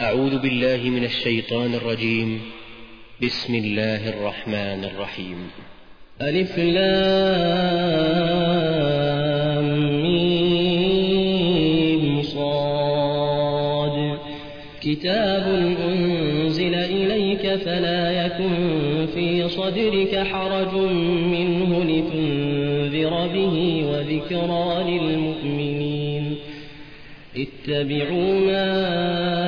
أعوذ بالله من الشيطان الرجيم. بسم الله الرحمن الرحيم. ألف لام صاد. كتاب أنزل إليك فلا يكن في صدرك حرج منه لتنذر به وذكرى للمؤمنين. اتبعوا ما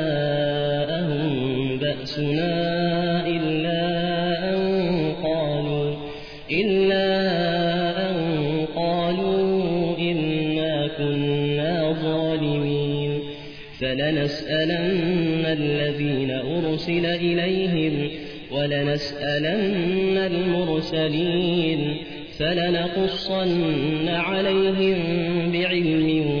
بأسنا إلا أن قالوا إلا أن قالوا إنا كنا ظالمين. فلنسألن الذين أرسل إليهم ولنسألن المرسلين. فلنقصن عليهم بعلم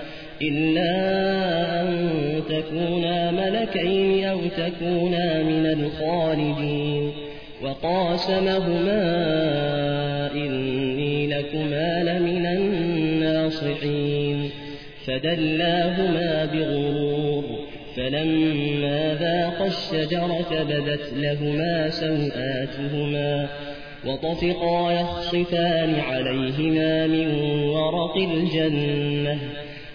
إلا أن تكونا ملكين أو تكونا من الخالدين وقاسمهما إني لكما لمن الناصحين فدلاهما بغرور فلما ذاقا الشجرة بدت لهما سوآتهما وطفقا يخصفان عليهما من ورق الجنة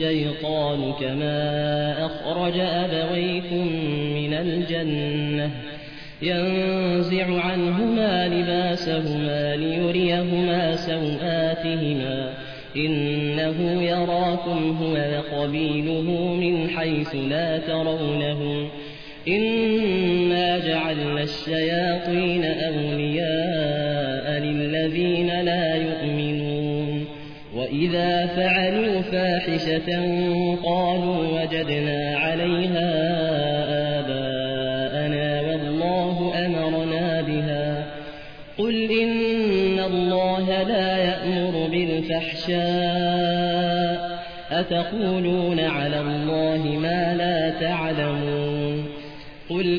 الشيطان كما أخرج أبويكم من الجنة ينزع عنهما لباسهما ليريهما سوآتهما إنه يراكم هو وقبيله من حيث لا ترونهم إنا جعلنا الشياطين أولياء وإذا فعلوا فاحشة قالوا وجدنا عليها آباءنا والله أمرنا بها. قل إن الله لا يأمر بالفحشاء. أتقولون على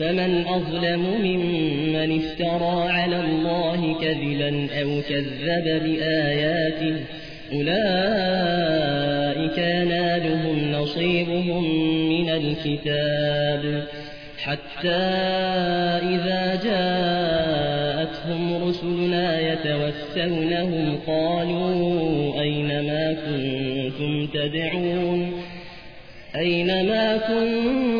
فمن أظلم ممن افترى على الله كذبا أو كذب بآياته أولئك ينالهم نصيبهم من الكتاب حتى إذا جاءتهم رسلنا يتوفونهم قالوا أين ما كنتم تدعون أينما كنتم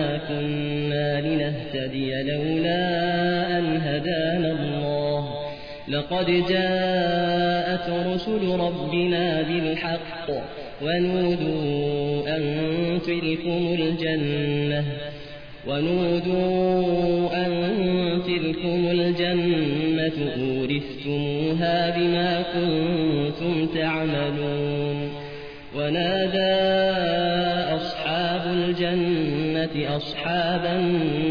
لنهتدي لولا أن هدانا الله. لقد جاءت رسل ربنا بالحق ونودوا أن تلكم الجنة. ونودوا أن تلكم الجنة. أورثتموها بما كنتم تعملون. ونادى أصحاب الجنة أصحاب النار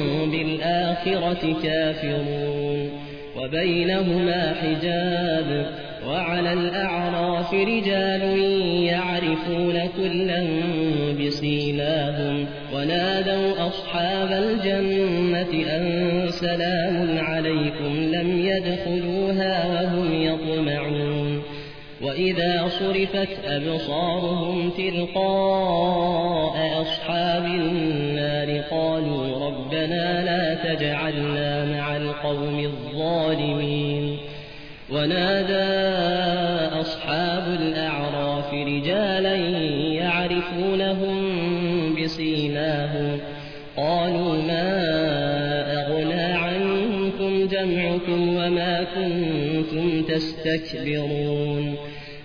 بالآخرة كافرون. وبينهما حجاب. وعلى الأعراف رجال يعرفون كلا بسيماهم. ونادوا أصحاب الجنة أن سلام عليكم لم يطمعون وإذا صرفت أبصارهم تلقاء أصحاب النار قالوا ربنا لا تجعلنا مع القوم الظالمين ونادى أصحاب الأعراف رجالا يعرفونهم بسيماهم قالوا ما أغنى عنكم جمعكم وما كنتم تستكبرون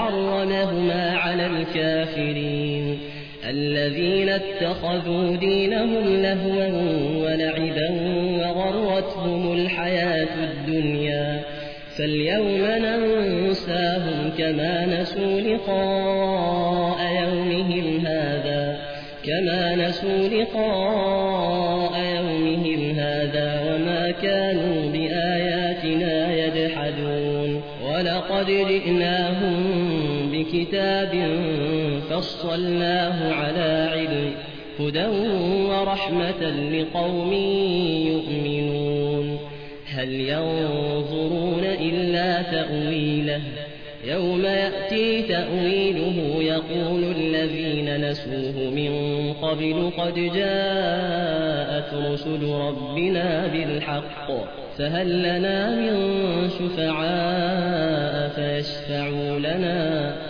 حرمهما على الكافرين. الذين اتخذوا دينهم لهوا ولعبا وغرتهم الحياة الدنيا. فاليوم ننساهم كما نسوا لقاء يومهم هذا. كما نسوا لقاء يومهم هذا وما كانوا بكتاب فصلناه على علم هدى ورحمة لقوم يؤمنون. هل ينظرون إلا تأويله؟ يوم يأتي تأويله يقول الذين نسوه من قبل قد جاءت رسل ربنا بالحق فهل لنا من شفعاء فيشفعوا لنا؟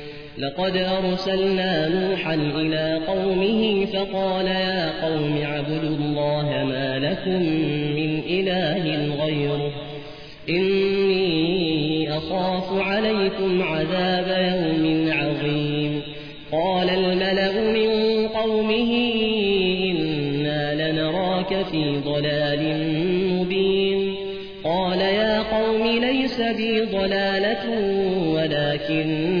لقد أرسلنا نوحا إلى قومه فقال يا قوم اعبدوا الله ما لكم من إله غيره. إني أخاف عليكم عذاب يوم عظيم. قال الملأ من قومه إنا لنراك في ضلال مبين. قال يا قوم ليس بي ضلالة ولكني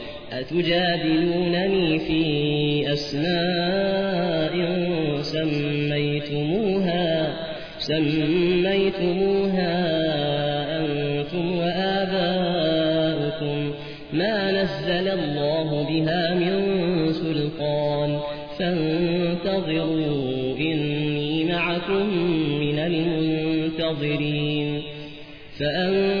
أتجادلونني في أسماء سميتموها سميتموها أنتم وآباؤكم. ما نزل الله بها من سلطان. فانتظروا إني معكم من المنتظرين. فأنجيناه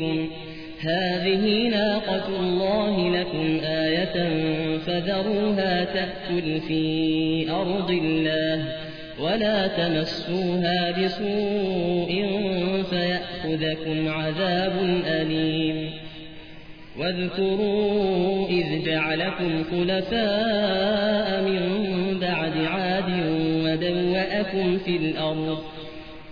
ربكم هذه ناقة الله لكم آية فذروها تأكل في أرض الله ولا تمسوها بسوء فيأخذكم عذاب أليم. واذكروا إذ جعلكم خلفاء من بعد عاد ودوأكم في الأرض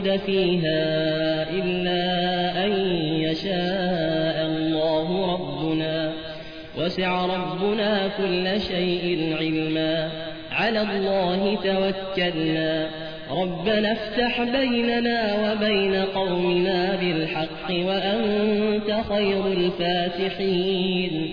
فيها إلا أن يشاء الله ربنا. وسع ربنا كل شيء علما. على الله توكلنا. ربنا افتح بيننا وبين قومنا بالحق وأنت خير الفاتحين.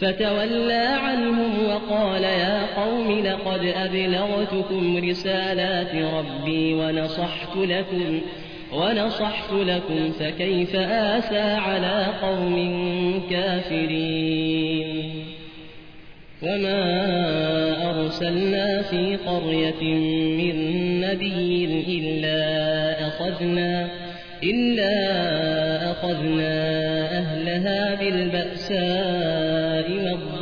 فتولى عنهم وقال يا قوم لقد أبلغتكم رسالات ربي ونصحت لكم ونصحت لكم فكيف آسى على قوم كافرين وما أرسلنا في قرية من نبي إلا أخذنا إلا أخذنا أهلها بالبأساء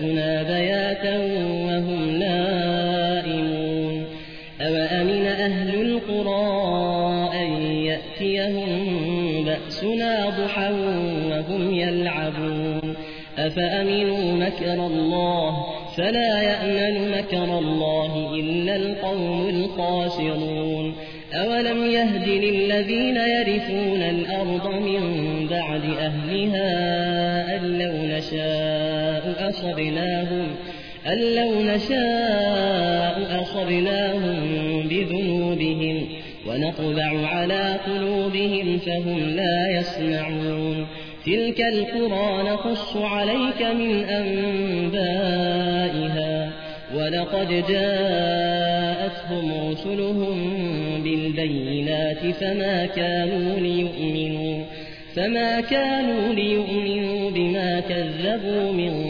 بأسنا بياتا وهم نائمون أوأمن أهل القرى أن يأتيهم بأسنا ضحى وهم يلعبون أفأمنوا مكر الله فلا يأمن مكر الله إلا القوم الخاسرون أولم يهد للذين يرثون الأرض من بعد أهلها أصبناهم أن لو نشاء أصبناهم بذنوبهم ونطبع على قلوبهم فهم لا يسمعون. تلك القرى نقص عليك من أنبائها ولقد جاءتهم رسلهم بالبينات فما كانوا ليؤمنوا فما كانوا ليؤمنوا بما كذبوا من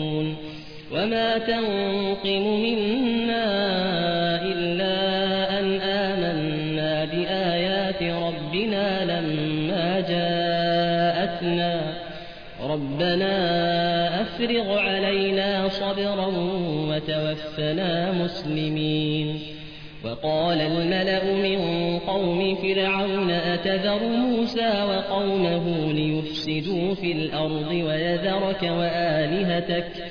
وما تنقم منا إلا أن آمنا بآيات ربنا لما جاءتنا ربنا أفرغ علينا صبرا وتوفنا مسلمين وقال الملأ من قوم فرعون أتذر موسى وقومه ليفسدوا في الأرض ويذرك وآلهتك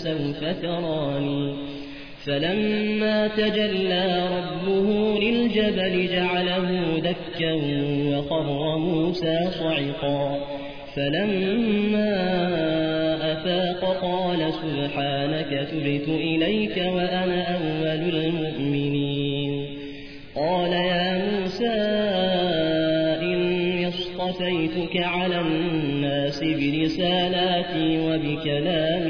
فسوف تراني. فلما تجلى ربه للجبل جعله دكا وقر موسى صعقا. فلما أفاق قال سبحانك تبت إليك وأنا أول المؤمنين. قال يا موسى إني اصطفيتك على الناس برسالاتي وبكلامي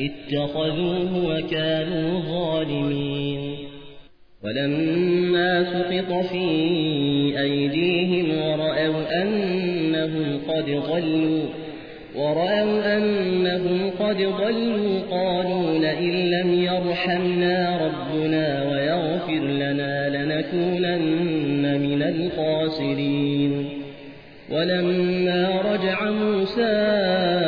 اتخذوه وكانوا ظالمين. ولما سقط في أيديهم ورأوا أنهم قد ضلوا ورأوا أنهم قد ضلوا قالوا لئن لم يرحمنا ربنا ويغفر لنا لنكونن من الخاسرين. ولما رجع موسى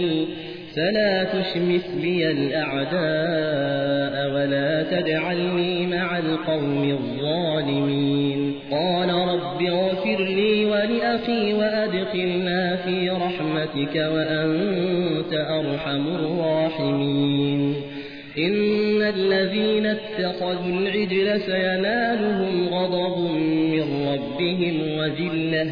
فلا تشمث بي الأعداء ولا تجعلني مع القوم الظالمين. قال رب اغفر لي ولأخي وأدخلنا في رحمتك وأنت أرحم الراحمين. إن الذين اتخذوا العجل سينالهم غضب من ربهم وذلة.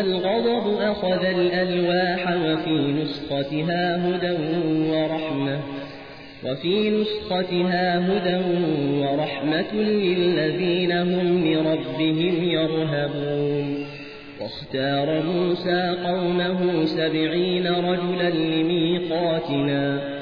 الغضب أخذ الألواح وفي نسختها هدى ورحمة. وفي نسختها هدى ورحمة للذين هم لربهم يرهبون. واختار موسى قومه سبعين رجلا لميقاتنا.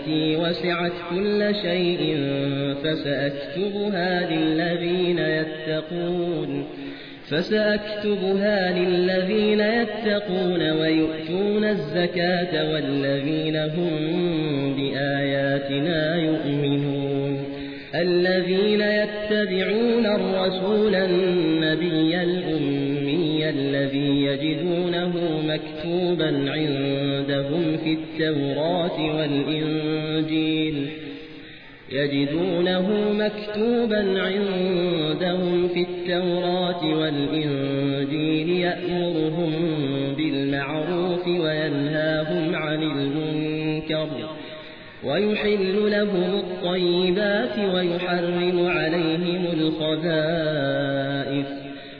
ورحمتي وسعت كل شيء فسأكتبها للذين يتقون فسأكتبها للذين يتقون ويؤتون الزكاة والذين هم بآياتنا يؤمنون الذين يتبعون الرسول النبي الأمي الذي يجدونه مكتوبا عندهم في التوراة والإنجيل. يجدونه مكتوبا عندهم في التوراة والإنجيل. يأمرهم بالمعروف وينهاهم عن المنكر. ويحل لهم الطيبات ويحرم عليهم الخبائث.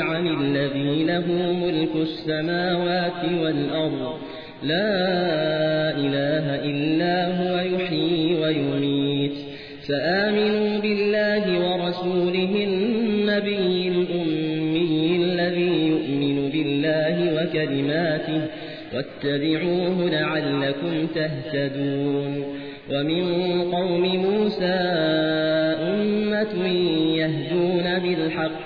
جميعا الذي له ملك السماوات والأرض. لا إله إلا هو يحيي ويميت. فآمنوا بالله ورسوله النبي الأمي الذي يؤمن بالله وكلماته. واتبعوه لعلكم تهتدون. ومن قوم موسى أمة يهدون بالحق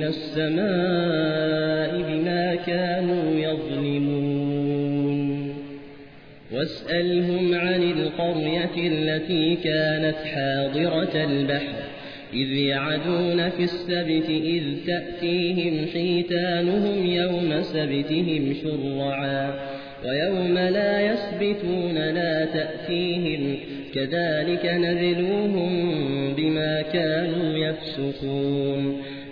من السماء بما كانوا يظلمون. واسألهم عن القرية التي كانت حاضرة البحر. إذ يعدون في السبت إذ تأتيهم حيتانهم يوم سبتهم شرعا. ويوم لا يسبتون لا تأتيهم. كذلك نذلوهم بما كانوا يفسقون.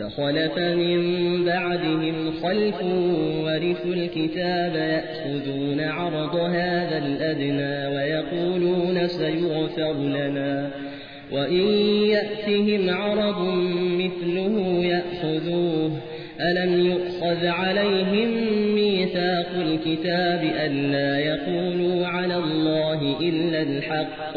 فخلف من بعدهم خلف ورثوا الكتاب يأخذون عرض هذا الأدنى ويقولون سيغفر لنا. وإن يأتهم عرض مثله يأخذوه. ألم يؤخذ عليهم ميثاق الكتاب ألا يقولوا على الله إلا الحق؟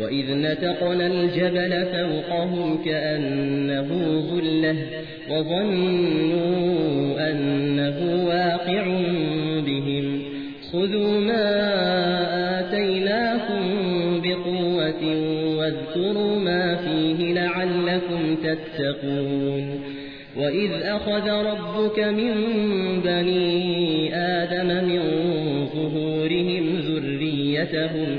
وإذ نتقنا الجبل فوقهم كأنه ظله وظنوا أنه واقع بهم خذوا ما آتيناكم بقوة واذكروا ما فيه لعلكم تتقون وإذ أخذ ربك من بني آدم من ظهورهم ذريتهم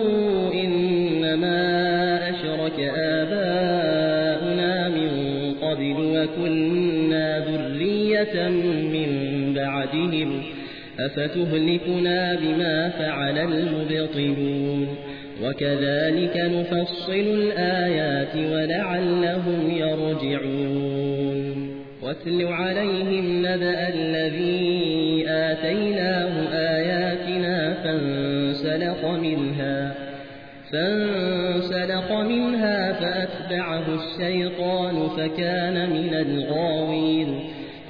أفتهلكنا بما فعل المبطلون. وكذلك نفصل الآيات ولعلهم يرجعون. واتل عليهم نبأ الذي آتيناه آياتنا فانسلق منها فانسلق منها فأتبعه الشيطان فكان من الغاوين.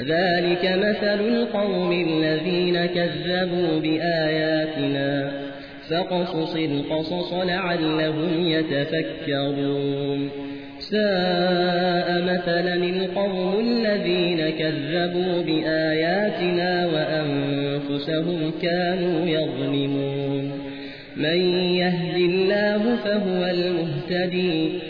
ذلك مثل القوم الذين كذبوا بآياتنا. فقصص القصص لعلهم يتفكرون. ساء مثلا القوم الذين كذبوا بآياتنا وأنفسهم كانوا يظلمون. من يهد الله فهو المهتدي.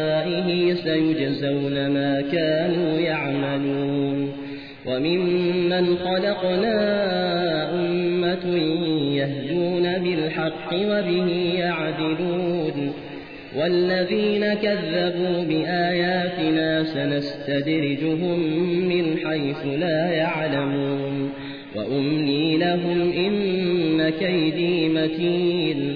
سيجزون ما كانوا يعملون وممن خلقنا أمة يهدون بالحق وبه يعدلون والذين كذبوا بآياتنا سنستدرجهم من حيث لا يعلمون وأملي لهم إن كيدي متين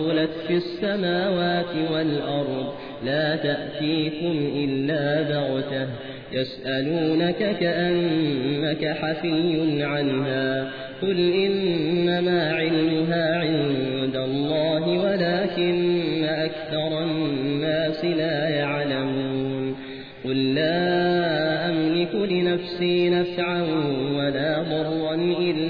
ثقلت في السماوات والأرض لا تأتيكم إلا بغتة يسألونك كأنك حفي عنها قل إنما علمها عند الله ولكن أكثر الناس لا يعلمون قل لا أملك لنفسي نفعا ولا ضرا إلا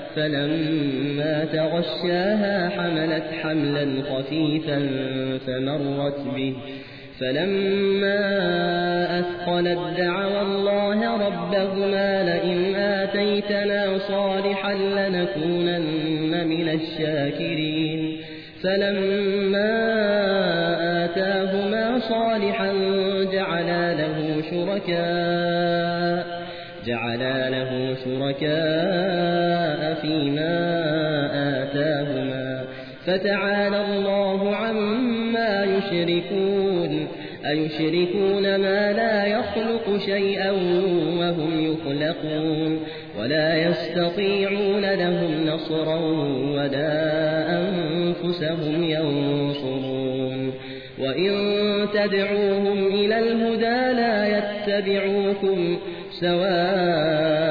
فلما تغشاها حملت حملا خفيفا فمرت به. فلما أثقلت دعوا الله ربهما لئن آتيتنا صالحا لنكونن من الشاكرين. فلما آتاهما صالحا جعلا له شركاء جعلا له شركاء فيما آتاهما فتعالى الله عما يشركون أيشركون ما لا يخلق شيئا وهم يخلقون ولا يستطيعون لهم نصرا ولا أنفسهم ينصرون وإن تدعوهم إلى الهدى لا يتبعوكم سواء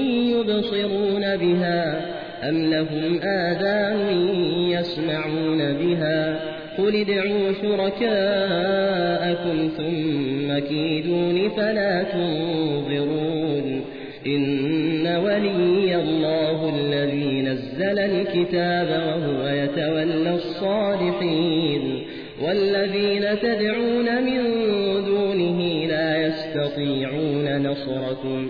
يبصرون بها أم لهم آذان يسمعون بها قل ادعوا شركاءكم ثم كيدون فلا تنظرون إن ولي الله الذي نزل الكتاب وهو يتولى الصالحين والذين تدعون من دونه لا يستطيعون نصركم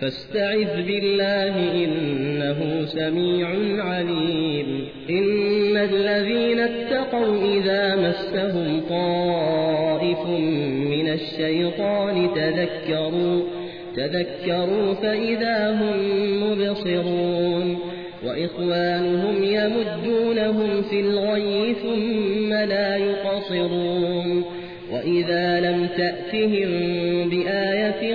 فاستعذ بالله إنه سميع عليم. إن الذين اتقوا إذا مسهم طائف من الشيطان تذكروا تذكروا فإذا هم مبصرون. وإخوانهم يمدونهم في الغي ثم لا يقصرون. وإذا لم تأتهم بآية